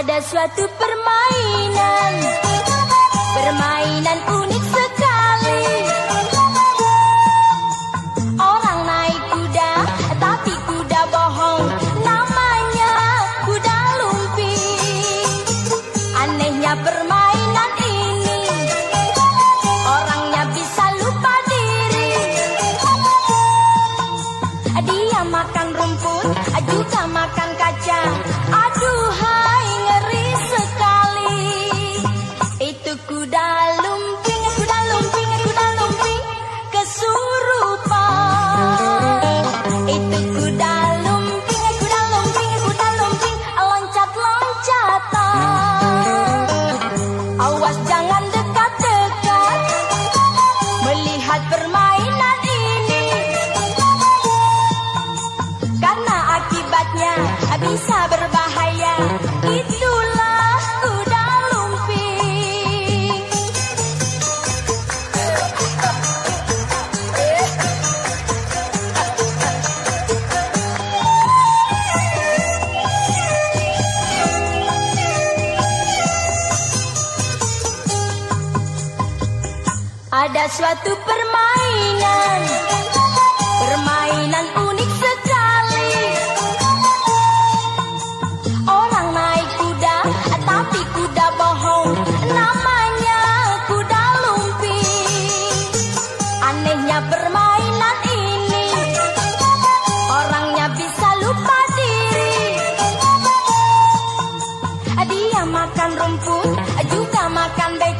Ada suatu permainan. Permainan unik sekali. Orang naik kuda Tapi kuda bohong. Namanya kuda lumping Anehnya permainan ini. Orangnya bisa lupa diri. Dia makan rumput Juga makan kaca Ada suatu permainan. Permainan unik sekali. Orang naik kuda Tapi kuda bohong. Namanya kuda lumping Anehnya permainan ini. Orangnya bisa lupa diri. Dia makan rumput Juga makan becak.